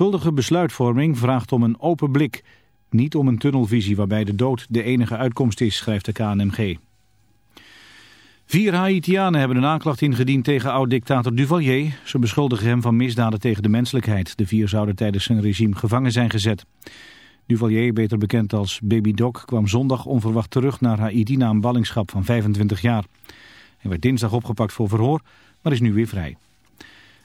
Schuldige besluitvorming vraagt om een open blik, niet om een tunnelvisie waarbij de dood de enige uitkomst is, schrijft de KNMG. Vier Haitianen hebben een aanklacht ingediend tegen oud-dictator Duvalier. Ze beschuldigen hem van misdaden tegen de menselijkheid. De vier zouden tijdens zijn regime gevangen zijn gezet. Duvalier, beter bekend als Baby Doc, kwam zondag onverwacht terug naar Haiti na een ballingschap van 25 jaar. Hij werd dinsdag opgepakt voor verhoor, maar is nu weer vrij.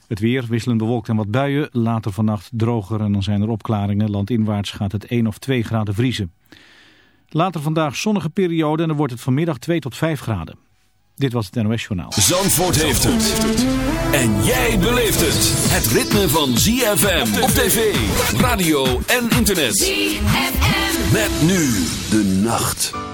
Het weer wisselend bewolkt en wat buien. Later vannacht droger en dan zijn er opklaringen. Landinwaarts gaat het 1 of 2 graden vriezen. Later vandaag zonnige periode en dan wordt het vanmiddag 2 tot 5 graden. Dit was het NOS Journaal. Zandvoort heeft het. En jij beleeft het. Het ritme van ZFM op tv, radio en internet. ZFM. Met nu de nacht.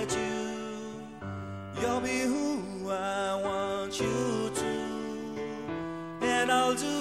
be who I want you to, and I'll do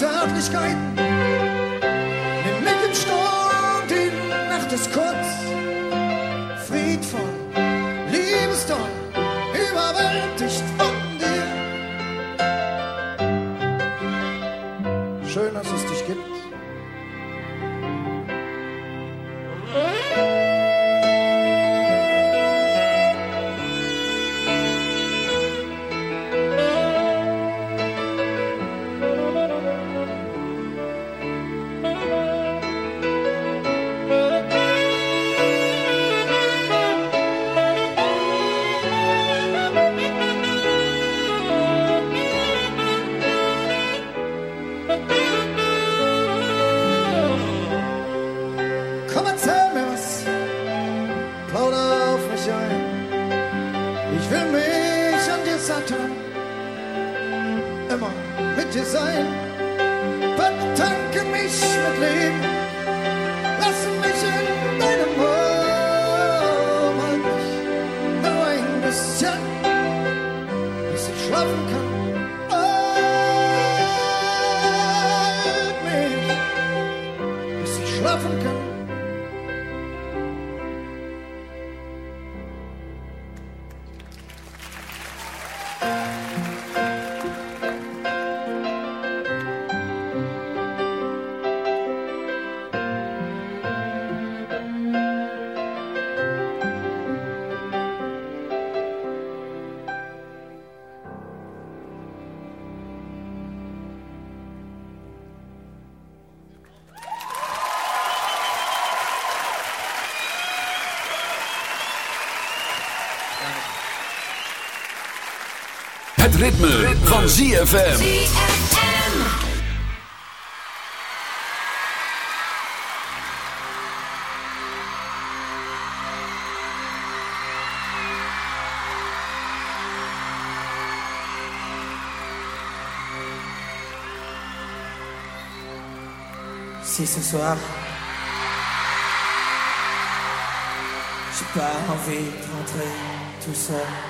Zärtlichkeiten. Nimm mit dem Sturm die Nacht des Kurzes. Het ritme, van ZFM. Si ce soir j'ai pas envie de rentrer tout seul.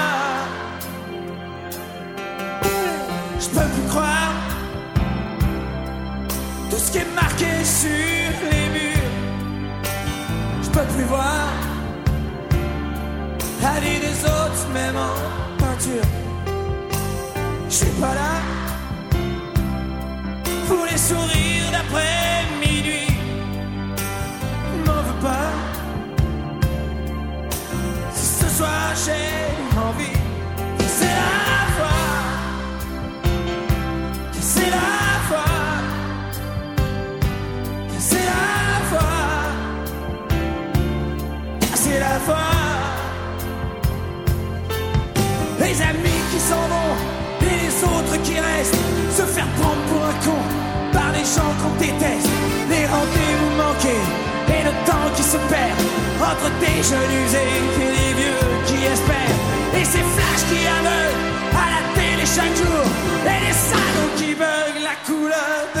sur les murs Je peux plus voir La vie des autres même en peinture je suis pas là pour les sourires d'après minuit. M'en veux pas. Ce soir j'ai Les amis qui s'en vont et les autres qui restent se faire prendre pour un con par les gens qu'on déteste les rendez-vous manqués et le temps qui se perd entre des jeunes usés et des vieux qui espèrent et ces flashs qui aveuglent à la télé chaque jour et les salauds qui veulent la couleur de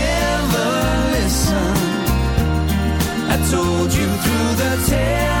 I told you through the television.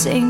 sing.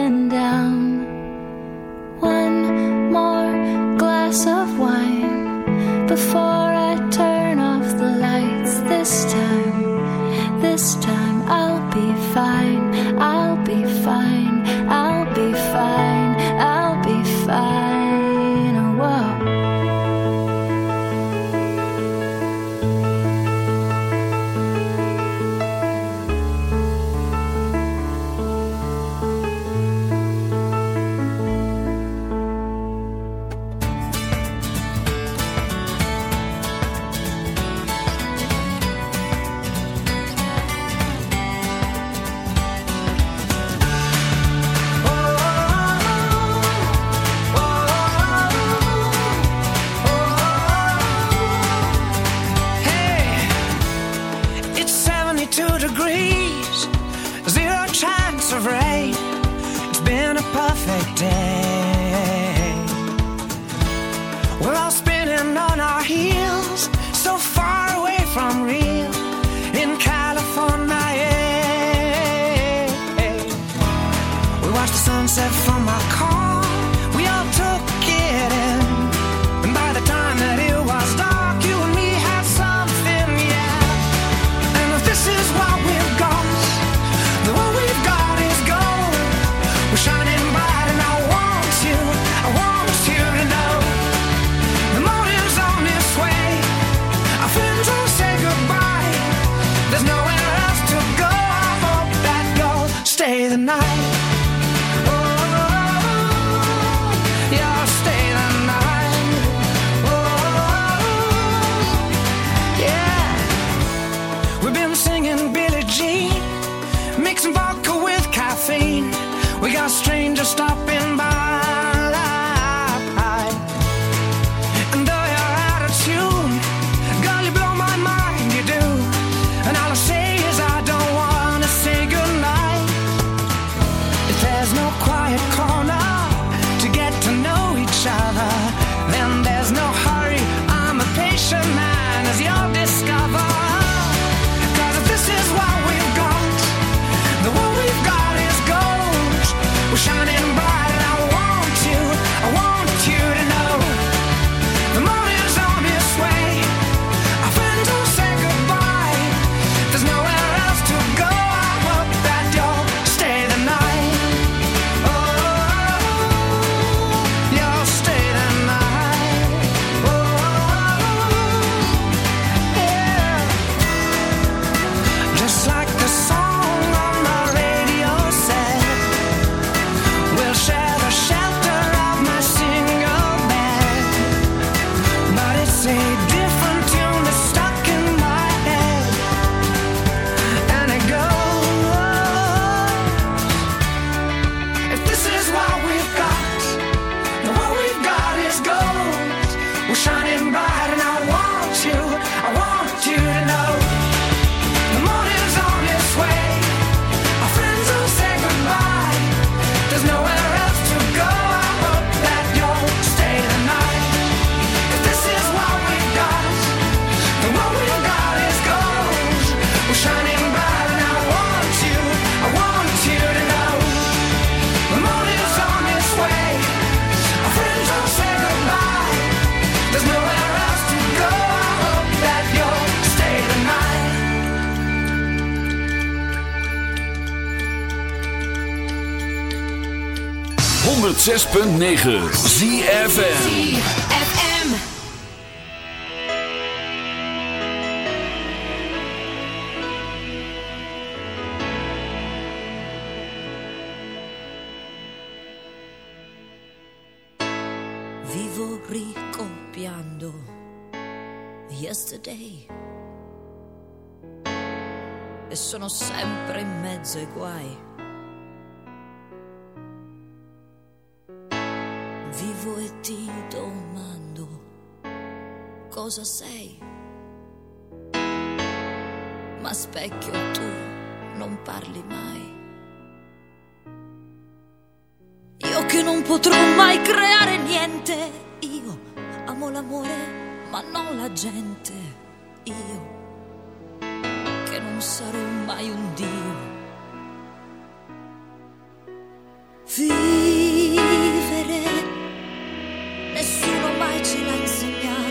106.9 ZFM. FM. Vivo ricopiando yesterday e sono sempre in mezzo ai guai. Cosa sei, ma specchio tu non parli mai. Io che non potrò mai creare niente, io amo l'amore ma non la gente, io che non sarò mai un Dio. Vivere, nessuno mai ce l'ha insegnato.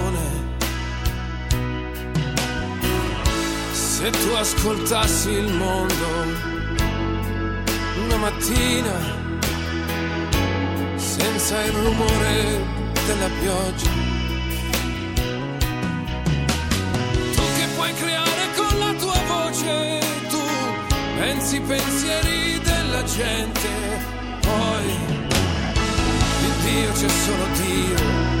se tu ascoltassi il mondo una mattina, senza il rumore della pioggia, tu che puoi creare con la tua voce, tu pensi i pensieri della gente, poi di Dio c'è solo Dio.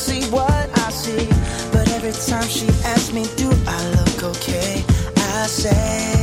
see what I see. But every time she asks me, do I look okay? I say.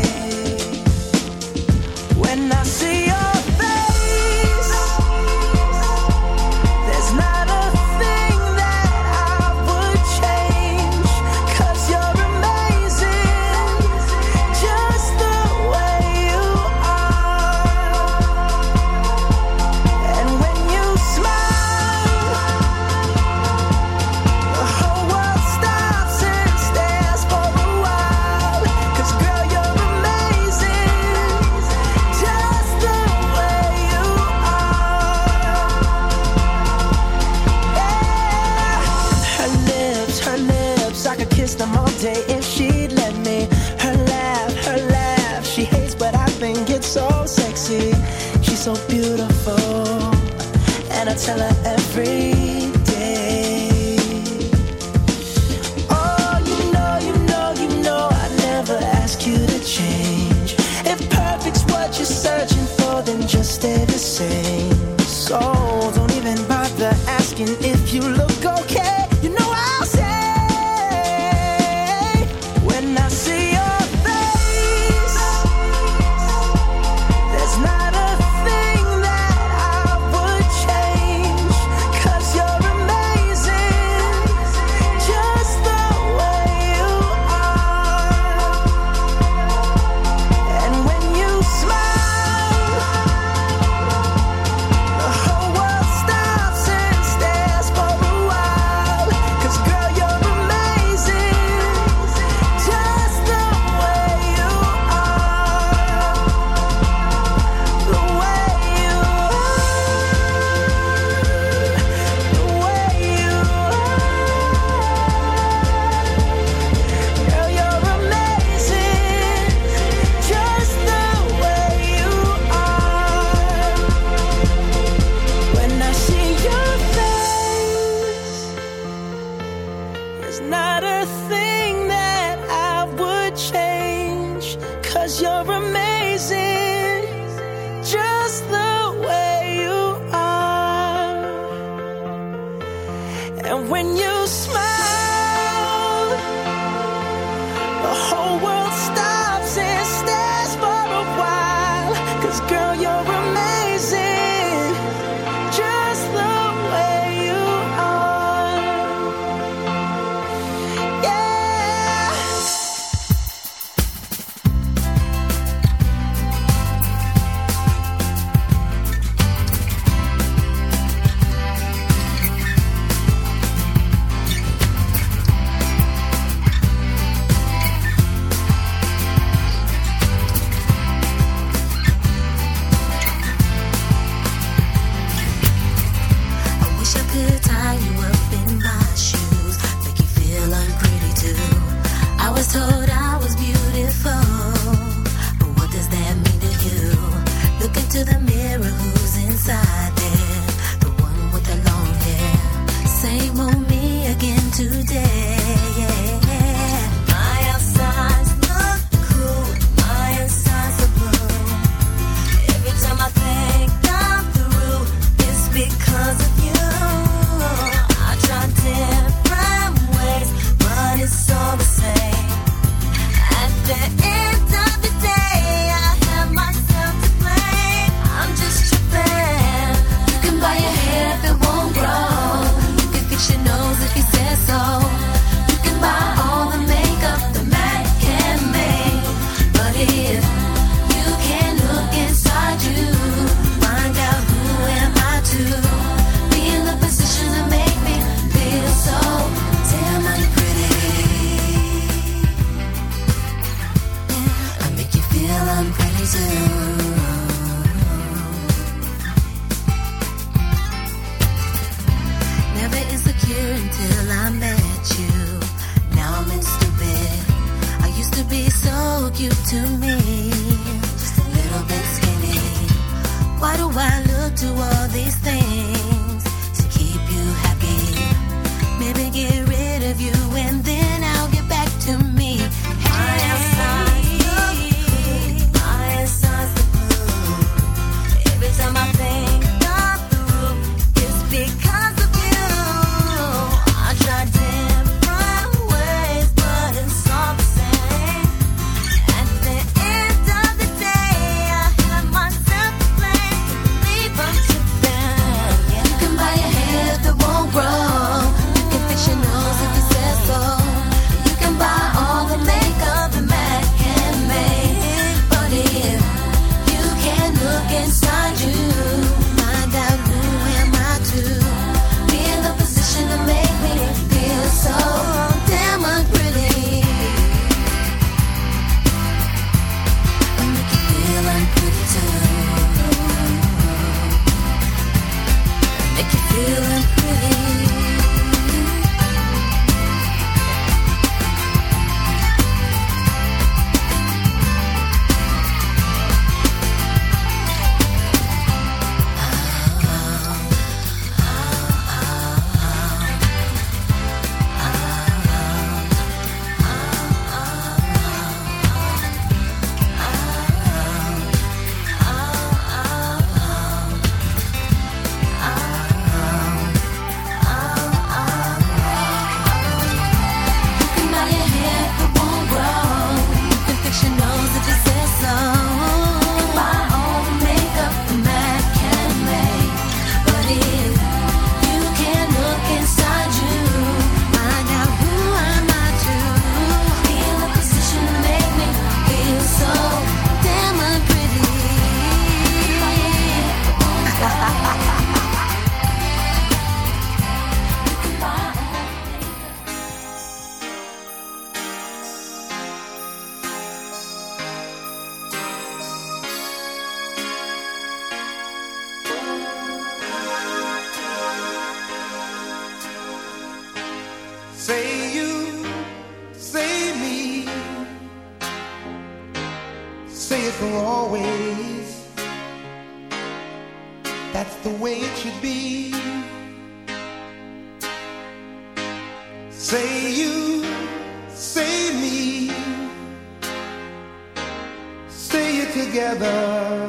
Together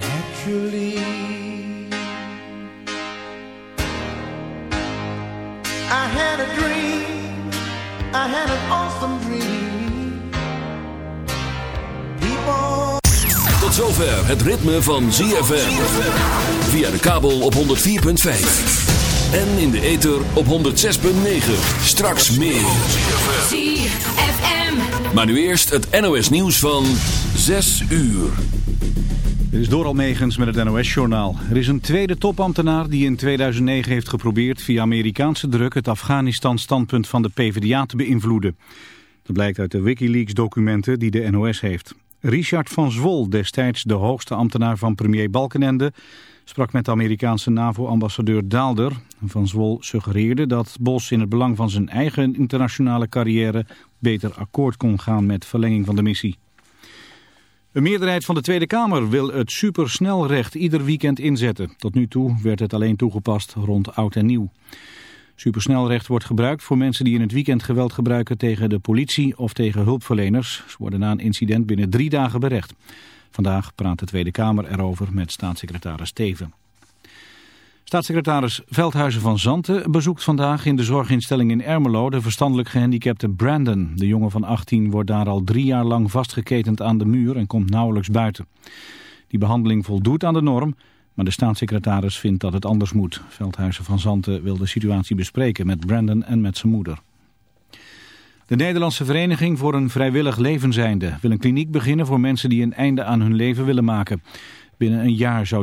naturally. I had a dream, I had an awesome dream. People. Tot zover het ritme van ZFM. Via de kabel op 104.5. En in de ether op 106.9. Straks meer. ZFM. Maar nu eerst het NOS nieuws van 6 uur. Dit is Doral Megens met het NOS-journaal. Er is een tweede topambtenaar die in 2009 heeft geprobeerd via Amerikaanse druk het Afghanistan-standpunt van de PvdA te beïnvloeden. Dat blijkt uit de Wikileaks-documenten die de NOS heeft. Richard van Zwol, destijds de hoogste ambtenaar van premier Balkenende, sprak met de Amerikaanse NAVO-ambassadeur Daalder. Van Zwol suggereerde dat Bos in het belang van zijn eigen internationale carrière beter akkoord kon gaan met verlenging van de missie. Een meerderheid van de Tweede Kamer wil het supersnelrecht ieder weekend inzetten. Tot nu toe werd het alleen toegepast rond oud en nieuw. Supersnelrecht wordt gebruikt voor mensen die in het weekend geweld gebruiken tegen de politie of tegen hulpverleners. Ze worden na een incident binnen drie dagen berecht. Vandaag praat de Tweede Kamer erover met staatssecretaris Steven. Staatssecretaris Veldhuizen van Zanten bezoekt vandaag in de zorginstelling in Ermelo de verstandelijk gehandicapte Brandon. De jongen van 18 wordt daar al drie jaar lang vastgeketend aan de muur en komt nauwelijks buiten. Die behandeling voldoet aan de norm, maar de staatssecretaris vindt dat het anders moet. Veldhuizen van Zanten wil de situatie bespreken met Brandon en met zijn moeder. De Nederlandse Vereniging voor een Vrijwillig Levenseinde wil een kliniek beginnen voor mensen die een einde aan hun leven willen maken. Binnen een jaar zou die